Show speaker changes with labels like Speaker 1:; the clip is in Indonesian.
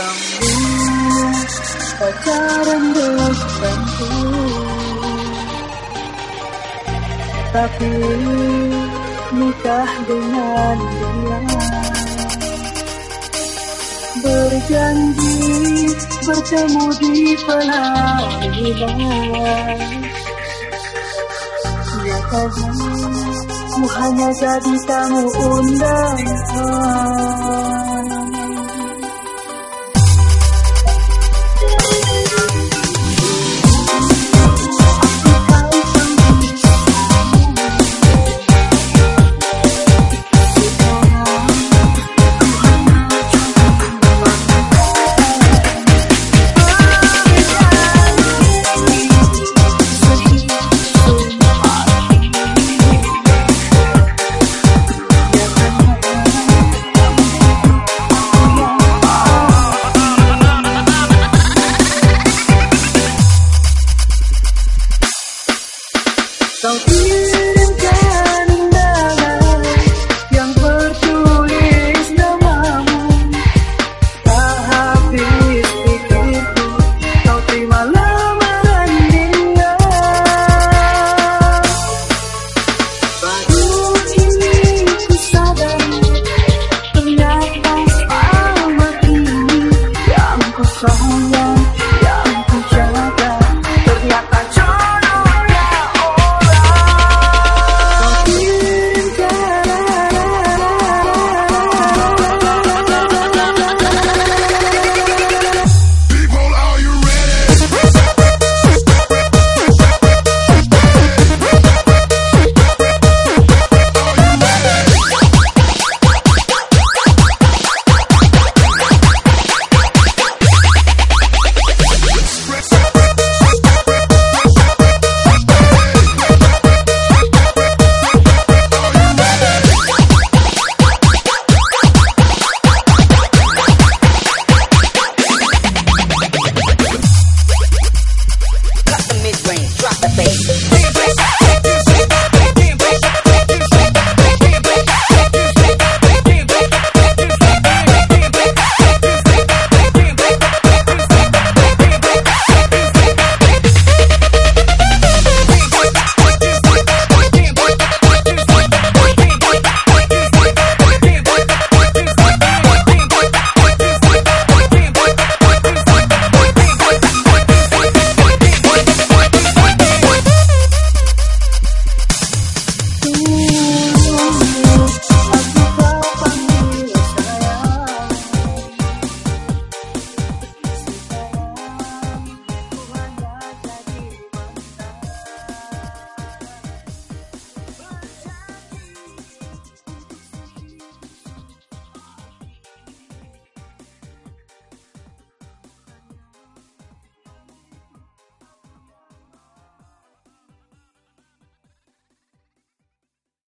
Speaker 1: kamu pacaran denganku Tapi nikah dengan dia Berjanji bertemu di pengadilan Nyatanya ku hanya jadi tamu undangan 当一